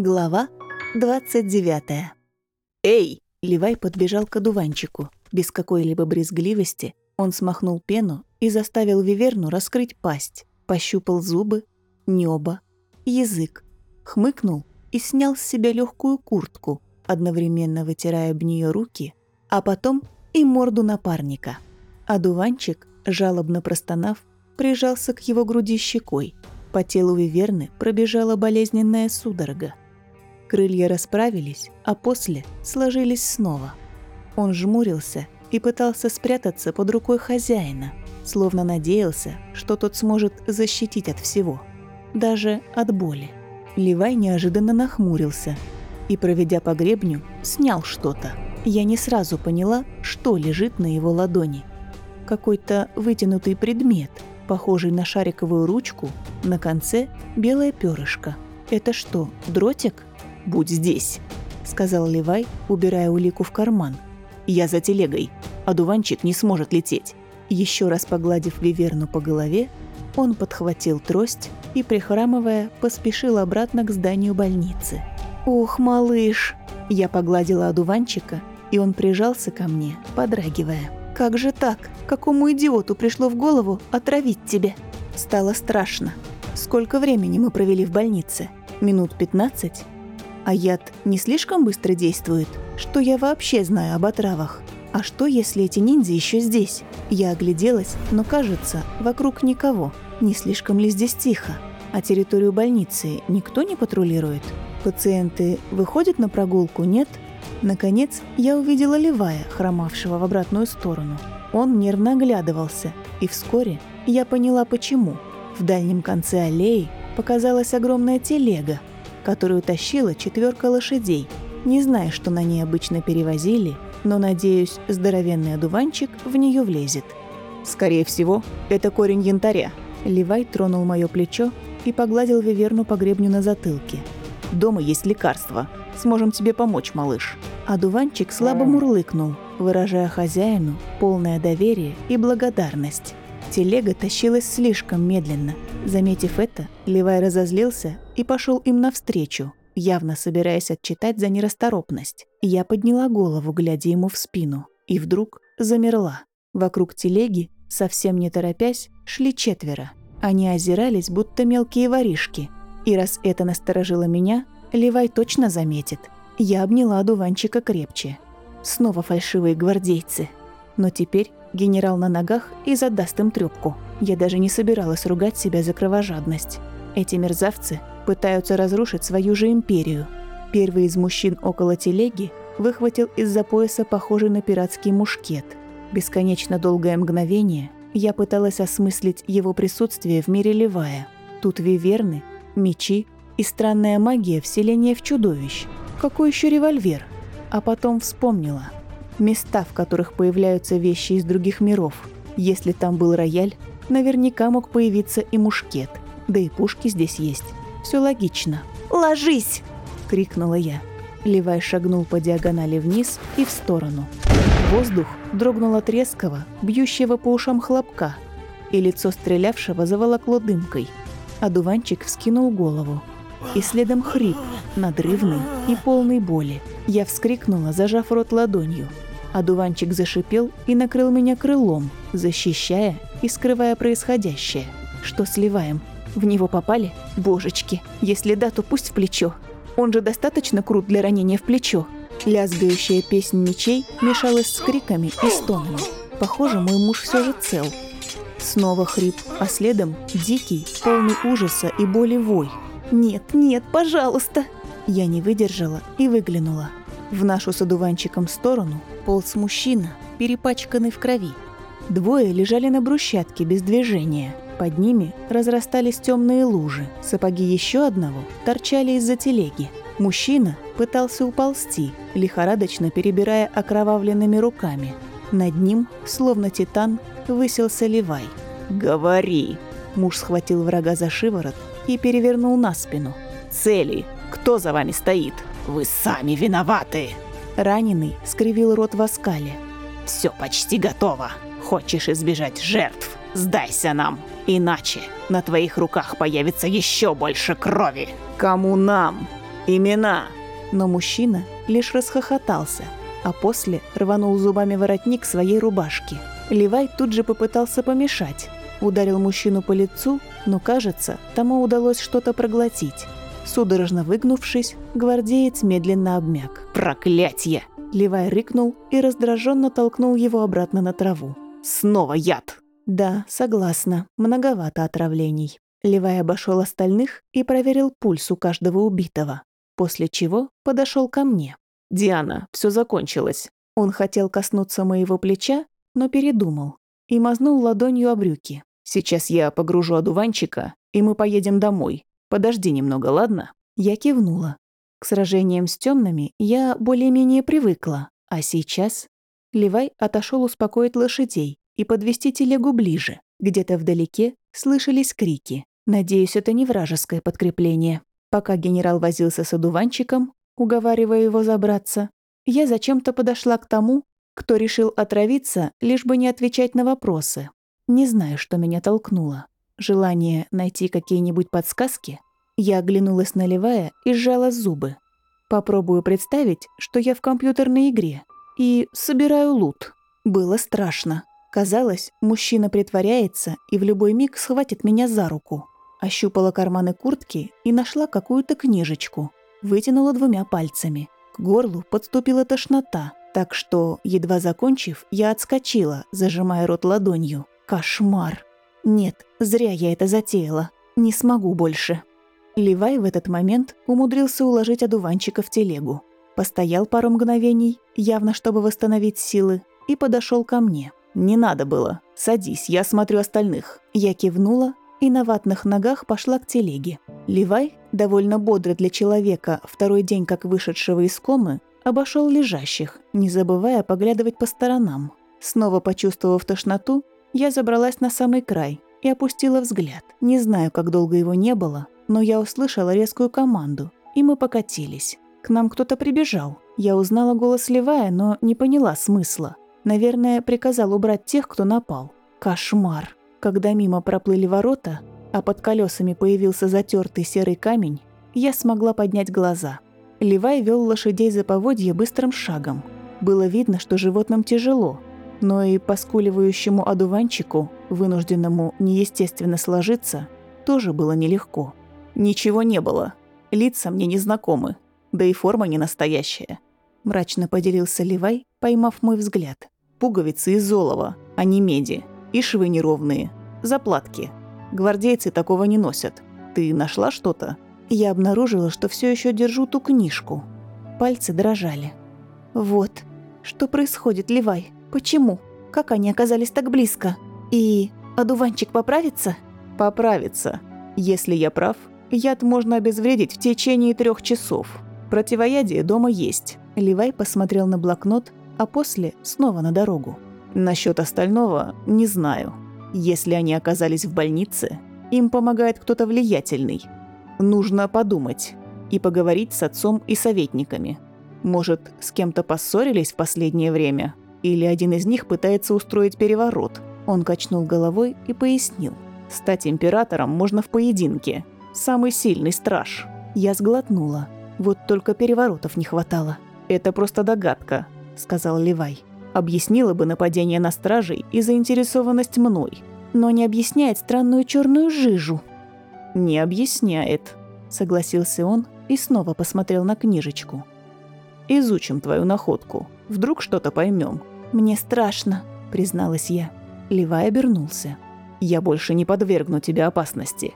Глава 29. «Эй!» Левай подбежал к одуванчику. Без какой-либо брезгливости он смахнул пену и заставил Виверну раскрыть пасть, пощупал зубы, небо, язык, хмыкнул и снял с себя легкую куртку, одновременно вытирая об нее руки, а потом и морду напарника. Одуванчик, жалобно простонав, прижался к его груди щекой. По телу Виверны пробежала болезненная судорога. Крылья расправились, а после сложились снова. Он жмурился и пытался спрятаться под рукой хозяина, словно надеялся, что тот сможет защитить от всего, даже от боли. Левай неожиданно нахмурился и, проведя по гребню, снял что-то. Я не сразу поняла, что лежит на его ладони. Какой-то вытянутый предмет, похожий на шариковую ручку, на конце белое перышко. Это что, дротик? «Будь здесь», — сказал Левай, убирая улику в карман. «Я за телегой. Одуванчик не сможет лететь». Еще раз погладив Виверну по голове, он подхватил трость и, прихрамывая, поспешил обратно к зданию больницы. «Ох, малыш!» Я погладила одуванчика, и он прижался ко мне, подрагивая. «Как же так? Какому идиоту пришло в голову отравить тебя?» Стало страшно. Сколько времени мы провели в больнице? Минут пятнадцать? А яд не слишком быстро действует? Что я вообще знаю об отравах? А что, если эти ниндзя еще здесь? Я огляделась, но кажется, вокруг никого. Не слишком ли здесь тихо? А территорию больницы никто не патрулирует? Пациенты выходят на прогулку, нет? Наконец, я увидела Левая, хромавшего в обратную сторону. Он нервно оглядывался, и вскоре я поняла, почему. В дальнем конце аллеи показалась огромная телега, которую тащила четверка лошадей. Не знаю, что на ней обычно перевозили, но, надеюсь, здоровенный одуванчик в нее влезет. «Скорее всего, это корень янтаря». Левай тронул мое плечо и погладил Виверну по гребню на затылке. «Дома есть лекарство. Сможем тебе помочь, малыш». Одуванчик слабо мурлыкнул, выражая хозяину полное доверие и благодарность. Телега тащилась слишком медленно. Заметив это, Левай разозлился и пошел им навстречу, явно собираясь отчитать за нерасторопность. Я подняла голову, глядя ему в спину, и вдруг замерла. Вокруг телеги, совсем не торопясь, шли четверо. Они озирались, будто мелкие воришки. И раз это насторожило меня, Левай точно заметит. Я обняла одуванчика крепче. Снова фальшивые гвардейцы. Но теперь Генерал на ногах и задаст им трёпку. Я даже не собиралась ругать себя за кровожадность. Эти мерзавцы пытаются разрушить свою же империю. Первый из мужчин около телеги выхватил из-за пояса похожий на пиратский мушкет. Бесконечно долгое мгновение я пыталась осмыслить его присутствие в мире Левая. Тут виверны, мечи и странная магия вселения в чудовищ. Какой еще револьвер? А потом вспомнила – места, в которых появляются вещи из других миров. Если там был рояль, наверняка мог появиться и мушкет. Да и пушки здесь есть. Все логично. «Ложись!» – крикнула я. Левай шагнул по диагонали вниз и в сторону. Воздух дрогнул от резкого, бьющего по ушам хлопка, и лицо стрелявшего заволокло дымкой. Одуванчик вскинул голову. И следом хрип, надрывный и полный боли. Я вскрикнула, зажав рот ладонью. Одуванчик зашипел и накрыл меня крылом, защищая и скрывая происходящее. Что сливаем? В него попали? Божечки, если да, то пусть в плечо. Он же достаточно крут для ранения в плечо. Лязгающая песнь мечей мешалась с криками и стонами. Похоже, мой муж все же цел. Снова хрип, а следом дикий, полный ужаса и боли вой. «Нет, нет, пожалуйста!» Я не выдержала и выглянула. В нашу с одуванчиком сторону полз мужчина, перепачканный в крови. Двое лежали на брусчатке без движения. Под ними разрастались темные лужи. Сапоги еще одного торчали из-за телеги. Мужчина пытался уползти, лихорадочно перебирая окровавленными руками. Над ним, словно титан, высился Левай. «Говори!» Муж схватил врага за шиворот и перевернул на спину. «Цели! Кто за вами стоит?» Вы сами виноваты!» Раненый скривил рот в оскале. «Все почти готово. Хочешь избежать жертв? Сдайся нам, иначе на твоих руках появится еще больше крови. Кому нам?» «Имена!» Но мужчина лишь расхохотался, а после рванул зубами воротник своей рубашки. Левай тут же попытался помешать. Ударил мужчину по лицу, но, кажется, тому удалось что-то проглотить. Судорожно выгнувшись, гвардеец медленно обмяк. «Проклятье!» Левай рыкнул и раздраженно толкнул его обратно на траву. «Снова яд!» Да, согласна, многовато отравлений. Левай обошел остальных и проверил пульс у каждого убитого, после чего подошел ко мне. «Диана, все закончилось». Он хотел коснуться моего плеча, но передумал и мазнул ладонью о брюки. «Сейчас я погружу одуванчика, и мы поедем домой. Подожди немного, ладно?» Я кивнула. К сражениям с темными я более-менее привыкла, а сейчас... Левай отошел успокоить лошадей и подвести телегу ближе. Где-то вдалеке слышались крики. Надеюсь, это не вражеское подкрепление. Пока генерал возился с одуванчиком, уговаривая его забраться, я зачем-то подошла к тому, кто решил отравиться, лишь бы не отвечать на вопросы. Не знаю, что меня толкнуло. Желание найти какие-нибудь подсказки? Я оглянулась наливая и сжала зубы. Попробую представить, что я в компьютерной игре и собираю лут. Было страшно. Казалось, мужчина притворяется и в любой миг схватит меня за руку. Ощупала карманы куртки и нашла какую-то книжечку. Вытянула двумя пальцами. К горлу подступила тошнота, так что, едва закончив, я отскочила, зажимая рот ладонью. Кошмар. Нет, зря я это затеяла. Не смогу больше. Левай в этот момент умудрился уложить одуванчика в телегу. Постоял пару мгновений, явно чтобы восстановить силы, и подошел ко мне. «Не надо было. Садись, я смотрю остальных». Я кивнула и на ватных ногах пошла к телеге. Левай, довольно бодро для человека, второй день как вышедшего из комы, обошел лежащих, не забывая поглядывать по сторонам. Снова почувствовав тошноту, я забралась на самый край и опустила взгляд. Не знаю, как долго его не было, но я услышала резкую команду, и мы покатились. К нам кто-то прибежал. Я узнала голос Левая, но не поняла смысла. Наверное, приказал убрать тех, кто напал. Кошмар. Когда мимо проплыли ворота, а под колесами появился затертый серый камень, я смогла поднять глаза. Левай вел лошадей за поводье быстрым шагом. Было видно, что животным тяжело, но и поскуливающему одуванчику, вынужденному неестественно сложиться, тоже было нелегко. «Ничего не было. Лица мне незнакомы. Да и форма не настоящая. Мрачно поделился Левай, поймав мой взгляд. Пуговицы из золова, а не меди. И швы неровные. Заплатки. Гвардейцы такого не носят. Ты нашла что-то? Я обнаружила, что все еще держу ту книжку. Пальцы дрожали. Вот. Что происходит, Левай? Почему? Как они оказались так близко? И одуванчик поправится? Поправится. Если я прав, яд можно обезвредить в течение трех часов. Противоядие дома есть. Левай посмотрел на блокнот, а после снова на дорогу. Насчет остального не знаю. Если они оказались в больнице, им помогает кто-то влиятельный. Нужно подумать и поговорить с отцом и советниками. Может, с кем-то поссорились в последнее время? Или один из них пытается устроить переворот? Он качнул головой и пояснил. Стать императором можно в поединке. Самый сильный страж. Я сглотнула. Вот только переворотов не хватало. «Это просто догадка», — сказал Левай. «Объяснила бы нападение на стражей и заинтересованность мной, но не объясняет странную черную жижу». «Не объясняет», — согласился он и снова посмотрел на книжечку. «Изучим твою находку. Вдруг что-то поймем. «Мне страшно», — призналась я. Левай обернулся. «Я больше не подвергну тебя опасности.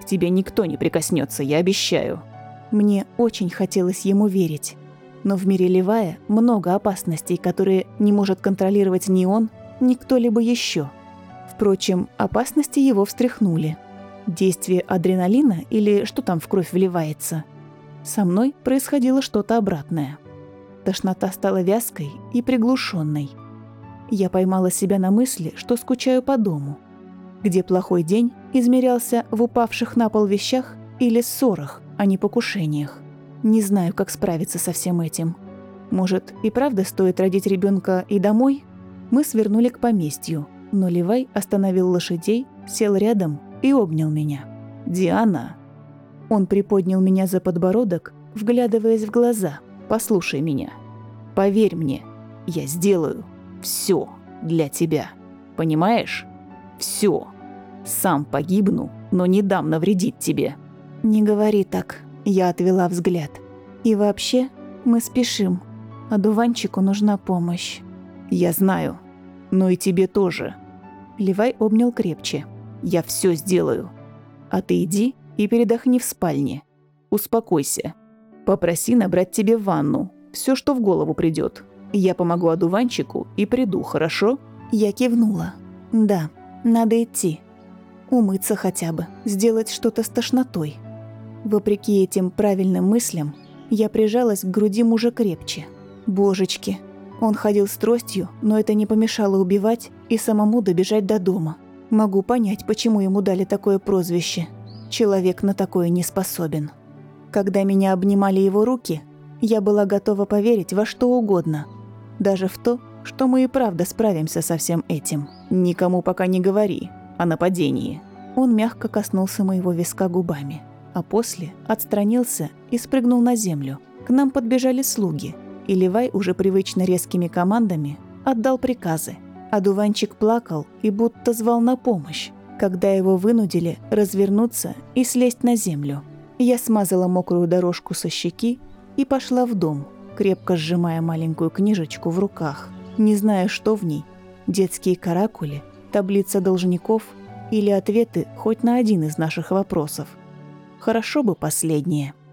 К тебе никто не прикоснется, я обещаю». Мне очень хотелось ему верить. Но в мире Левая много опасностей, которые не может контролировать ни он, ни кто-либо еще. Впрочем, опасности его встряхнули. Действие адреналина или что там в кровь вливается. Со мной происходило что-то обратное. Тошнота стала вязкой и приглушенной. Я поймала себя на мысли, что скучаю по дому, где плохой день измерялся в упавших на пол вещах или ссорах, а не покушениях. Не знаю, как справиться со всем этим. Может, и правда стоит родить ребенка и домой? Мы свернули к поместью, но Левай остановил лошадей, сел рядом и обнял меня. «Диана!» Он приподнял меня за подбородок, вглядываясь в глаза. «Послушай меня. Поверь мне, я сделаю все для тебя. Понимаешь? Все. Сам погибну, но не дам навредить тебе». «Не говори так», — я отвела взгляд. «И вообще, мы спешим. А дуванчику нужна помощь». «Я знаю. Но и тебе тоже». Левай обнял крепче. «Я все сделаю. А ты иди и передохни в спальне. Успокойся. Попроси набрать тебе ванну. Все, что в голову придет. Я помогу одуванчику и приду, хорошо?» Я кивнула. «Да, надо идти. Умыться хотя бы, сделать что-то с тошнотой». Вопреки этим правильным мыслям, я прижалась к груди мужа крепче. Божечки, он ходил с тростью, но это не помешало убивать и самому добежать до дома. Могу понять, почему ему дали такое прозвище. Человек на такое не способен. Когда меня обнимали его руки, я была готова поверить во что угодно. Даже в то, что мы и правда справимся со всем этим. Никому пока не говори о нападении. Он мягко коснулся моего виска губами, а после отстранился и спрыгнул на землю. К нам подбежали слуги, и Левай уже привычно резкими командами отдал приказы. А дуванчик плакал и будто звал на помощь, когда его вынудили развернуться и слезть на землю. Я смазала мокрую дорожку со щеки и пошла в дом, крепко сжимая маленькую книжечку в руках, не зная, что в ней – детские каракули, таблица должников или ответы хоть на один из наших вопросов. Хорошо бы последнее –